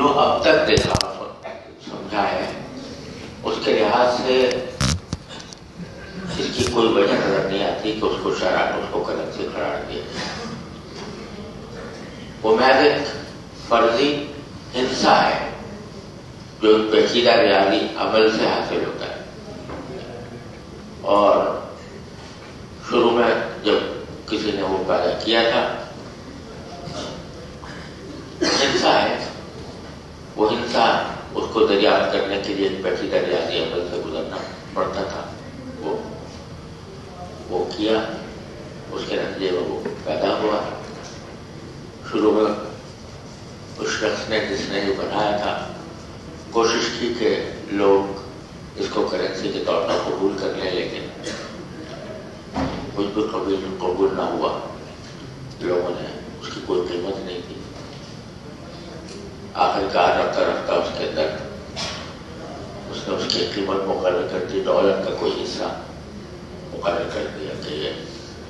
جو اب تک دیکھا سمجھا ہے، اس کے لحاظ سے اس کی کوئی وجہ نظر نہیں آتی کہ اس کو شرح اس کو کرنسی قرار دیا وہ محض ایک فرضی ہنسا ہے جو پیچیدہ ریاضی عمل سے حاصل ہوتا ہے۔ اور شروع میں جب کسی نے وہ پیدا کیا تھا ہنسا ہے وہ ہنسا اس کو دریافت کرنے کے لیے ایک پیچیدہ ریاضی عمل سے گزرنا پڑتا تھا۔ وہ وہ کیا، اس کے نتیجے میں وہ پیدا ہوا۔ شروع میں اس شخص نے جس نے یہ بنایا تھا، کوشش کی کہ لوگ اس کو کرنسی کے طور پر قبول کر لیں، لیکن کچھ بھی قبول قبول نہ ہوا۔ لوگوں نے اس کی کوئی قیمت نہیں تھی آخر کار رکھتا رکھتا اس کے اندر۔ اس نے اس کی قیمت مقرر کر دی ڈالر کا کوئی حصہ مقرر کر دیا کہ یہ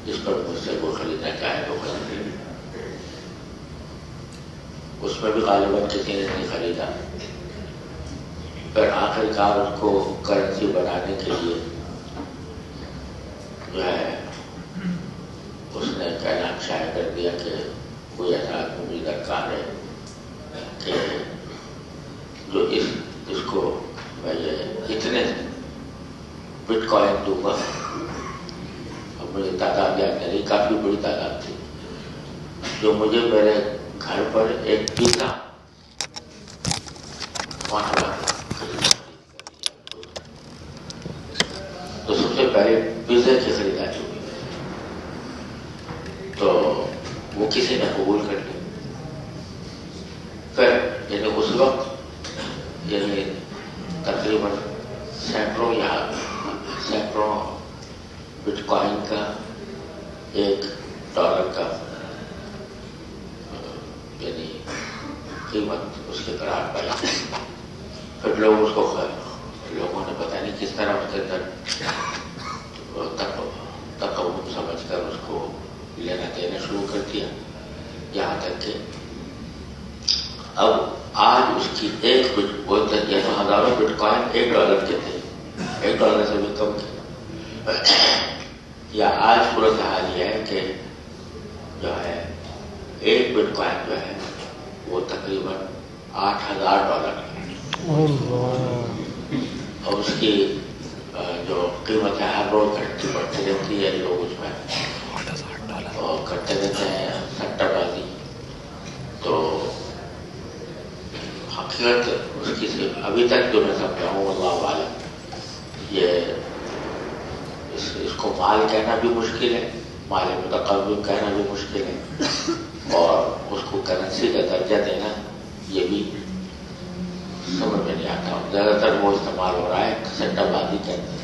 جس پر مجھ سے وہ خریدنا چاہے وہ خرید اس میں بھی غالباً کسی نے نہیں خریدا۔ پھر آخر کار اس کو کرنسی بنانے کے لیے جو ہے، اس نے کہنا شائع کر دیا کہ کوئی ایسا آدمی بھی درکار ہے۔ جو اس اس کو میں اتنے بٹ کوائن دوں گا اب مجھے تعداد یاد نہیں کافی بڑی تعداد تھی۔ جو مجھے میرے گھر پر ایک پیزا تو سب سے پہلے پیزا کی خریداری ہوئی۔ تو وہ کسی نے قبول کر لی پھر یعنی اس وقت یعنی تقریباً سینکڑوں یا سینکڑوں بٹ کوائن کا ایک ڈالر کا یعنی قیمت اس کے قرار پائی پھر لوگ اس کو لوگوں نے پتہ نہیں کس طرح اس کے اندر تقوم سمجھ کر اس کو لینا دینا شروع کر دیا یہاں تک کہ اب آج اس کی ایک بٹ وہ ہزاروں بٹ کوائن ایک ڈالر کے تھے۔ ایک ڈالر سے بھی کم تھے۔ یا آج صورت حال یہ ہے کہ جو ہے، ایک بٹ کوائن جو ہے، وہ تقریباً آٹھ ہزار ڈالر ہے۔ اور اس کی جو قیمت ہے، ہر روز گھٹتی بڑھتی رہتی ہے۔ لوگ اس میں کرتے رہتے ہیں سٹا بازی۔ تو حقیقت اس کی صرف ابھی تک جو میں سمجھا ہوں اللہ عالم یہ اس, اس کو مال کہنا بھی مشکل ہے مال متقبل کہنا بھی مشکل ہے اور اس کو کرنسی کا درجہ دینا یہ بھی سمجھ میں نہیں آتا۔ زیادہ تر وہ استعمال ہو رہا ہے سٹا بازی کہتے ہیں۔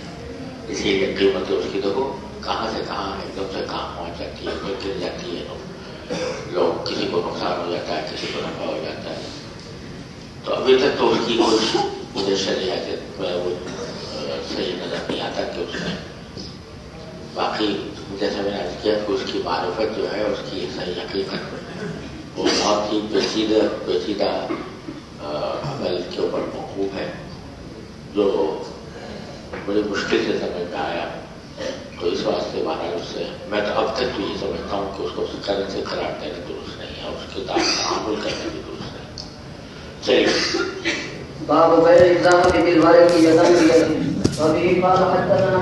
اسی لیے قیمت اس کی دیکھو کہاں سے کہاں ایک دم سے کہاں پہنچ جاتی ہے کوئی گر جاتی ہے۔ لوگ کسی کو نقصان ہو جاتا ہے کسی کو نفع ہو جاتا ہے۔ تو ابھی تک تو اس کی کوئی مجھے شریعت وہ صحیح نظر نہیں آتا کہ اس میں باقی جیسے میں نے عرض کیا کہ اس کی معرفت جو ہے اس کی صحیح حقیقت وہ بہت ہی پیچیدہ پیچیدہ عمل کے اوپر موقوف ہے جو بڑی مشکل سے سمجھ میں آیا تو اس واسطے بہرحال اس سے میں تو اب تک بھی یہ سمجھتا ہوں کہ اس کو کرن سے قرار دینا درست نہیں ہے اس کے تعامل کرنا بھی درست باب غير الإلزام بالوالد يدا بيد وبه قال حدثنا